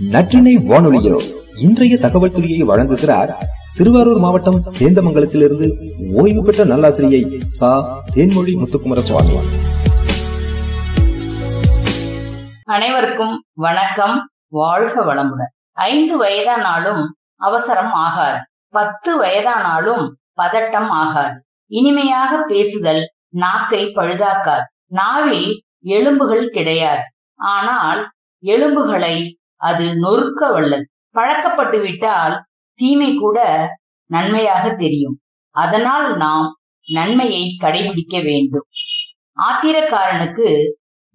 நற்றினை வானொலியோ இன்றைய தகவல் துறையை வழங்குகிறார் திருவாரூர் மாவட்டம் சேந்தமங்கலத்திலிருந்து ஓய்வு பெற்ற நல்லாசிரியை சா. தேன்மொழி முத்துக்குமர சுவாமி அனைவருக்கும் வணக்கம் வாழ்க வளமுடன். ஐந்து வயதானாலும் அவசரம் ஆகாது. பத்து வயதானாலும் பதட்டம் ஆகாது. இனிமையாக பேசுதல் நாக்கை பழுதாக்காது. நாவில் எலும்புகள் கிடையாது. ஆனால் எலும்புகளை அது நொறுக்க வல்லது. பழக்கப்பட்டு விட்டால் தீமை கூட நன்மையாக தெரியும். அதனால் நாம் நன்மையை கடைபிடிக்க வேண்டும். ஆத்திரக்காரனுக்கு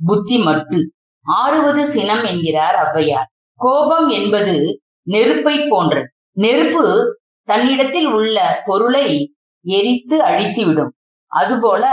புத்தி மட்டு. ஆறுவது சினம் என்கிறார் ஔவையார். கோபம் என்பது நெருப்பை போன்றது. நெருப்பு தன்னிடத்தில் உள்ள பொருளை எரித்து அழித்துவிடும். அதுபோல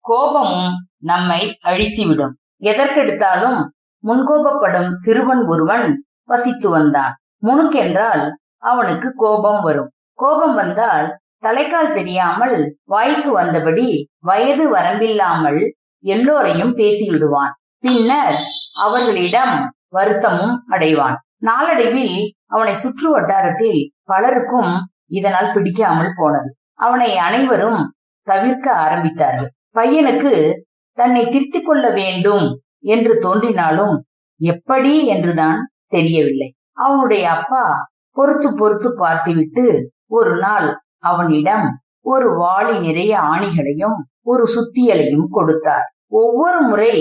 கோபமும் நம்மை அழித்துவிடும். எதற்கெடுத்தாலும் முன்கோபப்படும் சிறுவன் ஒருவன் வசித்து வந்தான். முணுக்கென்றால் அவனுக்கு கோபம் வரும். கோபம் வந்தால் தலைக்கால் தெரியாமல் வாய்க்கு வந்தபடி வயது வரம்பில்லாமல் எல்லோரையும் பேசிவிடுவான். பின்னர் அவர்களிடம் வருத்தமும் அடைவான். நாளடைவில் அவனை சுற்று வட்டாரத்தில் பலருக்கும் இதனால் பிடிக்காமல் போனது. அவனை அனைவரும் தவிர்க்க ஆரம்பித்தார்கள். பையனுக்கு தன்னை திருத்திக் கொள்ள வேண்டும் என்று தோன்றினாலும் எப்படி என்றுதான் தெரியவில்லை. அவனுடைய அப்பா பொறுத்து பொறுத்து பார்த்துவிட்டு ஒரு நாள் அவனிடம் ஒரு வாளி நிறைய ஆணிகளையும் ஒரு சுத்தியலையும் கொடுத்தார். ஒவ்வொரு முறை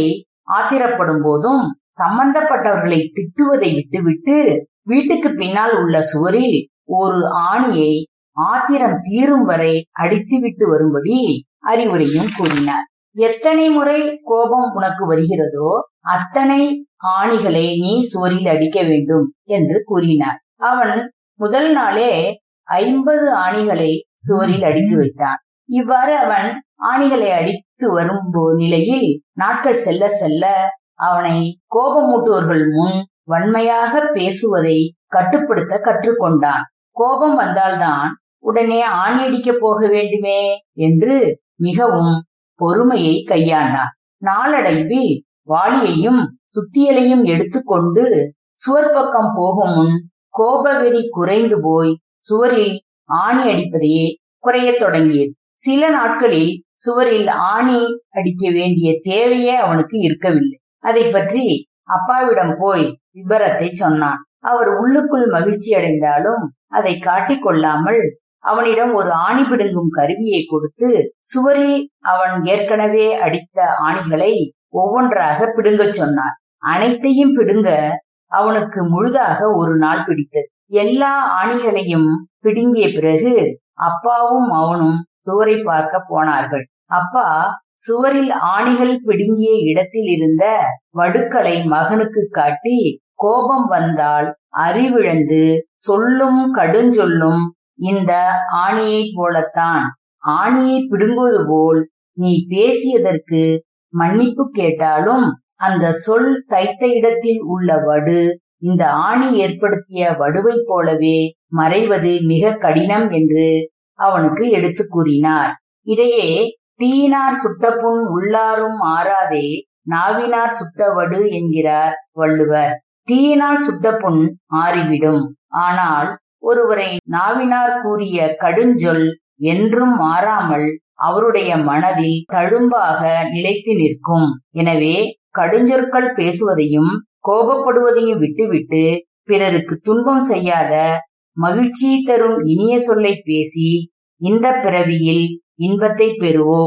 ஆத்திரப்படும் போதும் சம்பந்தப்பட்டவர்களை திட்டுவதை விட்டுவிட்டு வீட்டுக்கு பின்னால் உள்ள சுவரில் ஒரு ஆணியை ஆத்திரம் தீரும் வரை அடித்துவிட்டு வரும்படி அறிவுரையும் கூறினார். எத்தனை முறை கோபம் உனக்கு வருகிறதோ அத்தனை ஆணிகளை நீ சுவரில் அடிக்க வேண்டும் என்று கூறினார். அவன் முதல் நாளே ஐம்பது ஆணிகளை சுவரில் அடித்து வைத்தான். இவ்வாறு அவன் ஆணிகளை அடித்து வரும் நிலையில் நாட்கள் செல்ல செல்ல அவனை கோபமூட்டுவர்கள் முன் வன்மையாக பேசுவதை கட்டுப்படுத்த கற்றுக்கொண்டான். கோபம் வந்தால்தான் உடனே ஆணி அடிக்க போக வேண்டுமே என்று மிகவும் பொறுமையை கையாண்டான் நாளடைவில் வாளியையும் சுத்தியலையும் எடுத்துக்கொண்டு சுவர் பக்கம் போகும் முன் கோபவெறி குறைந்து போய் சுவரில் ஆணி அடிப்பதையே குறையத் தொடங்கியது. சில நாட்களில் சுவரில் ஆணி அடிக்க வேண்டிய தேவையே அவனுக்கு இருக்கவில்லை. அதை பற்றி அப்பாவிடம் போய் விபரத்தை சொன்னான். அவர் உள்ளுக்குள் மகிழ்ச்சி அடைந்தாலும் அதை காட்டிக் கொள்ளாமல் அவனிடம் ஒரு ஆணி பிடுங்கும் கருவியை கொடுத்து சுவரில் அவன் ஏற்கனவே அடித்த ஆணிகளை ஒவ்வொன்றாக பிடுங்கச் சொன்னார். அனைத்தையும் பிடுங்க அவனுக்கு முழுதாக ஒரு நாள் பிடித்தது. எல்லா ஆணிகளையும் பிடுங்கிய பிறகு அப்பாவும் அவனும் சுவரை பார்க்க போனார்கள். அப்பா சுவரில் ஆணிகள் பிடுங்கிய இடத்தில் இருந்த வடுக்களை மகனுக்கு காட்டி கோபம் வந்தால் அறிவிழந்து சொல்லும் கடுஞ்சொல்லும் இந்த ஆணியை போலத்தான் ஆணியை பிடுங்குவது போல் நீ பேசியதற்கு மன்னிப்பு கேட்டாலும் அந்த சொல் தைத்த இடத்தில் உள்ள வடு இந்த ஆணி ஏற்படுத்திய வடுவை போலவே மறைவது மிக கடினம் என்று அவனுக்கு எடுத்து கூறினார். இதையே தீயினார் சுட்டப்புண் உள்ளாரும் ஆறாதே நாவினார் சுட்டவடு என்கிறார் வள்ளுவர். தீயினால் சுட்டப்புண் ஆறிவிடும். ஆனால் ஒருவரை நாவினார் கூறிய கடுஞ்சொல் என்றும் மாறாமல் அவருடைய மனதில் தழும்பாக நிலைத்து நிற்கும். எனவே கடுஞ்சொற்கள் பேசுவதையும் கோபப்படுவதையும் விட்டுவிட்டு பிறருக்கு துன்பம் செய்யாத மகிழ்ச்சி தரும் இனிய சொல்லை பேசி இந்த பிறவியில் இன்பத்தை பெறுவோ?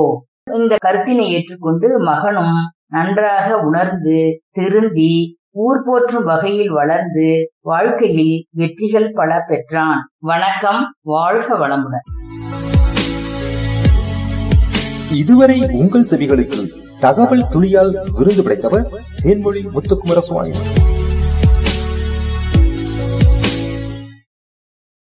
இந்த கருத்தினை ஏற்றுக்கொண்டு மகனும் நன்றாக உணர்ந்து திருந்தி ஊர் போற்றும் வகையில் வளர்ந்து வாழ்க்கையில் வெற்றிகள் பல பெற்றான். வணக்கம் வாழ்க வளமுடன். இதுவரை உங்கள் செவிகளுக்கு தகவல் துளியால் விருது படைத்தவர் தேன்மொழி முத்துக்குமர சுவாமி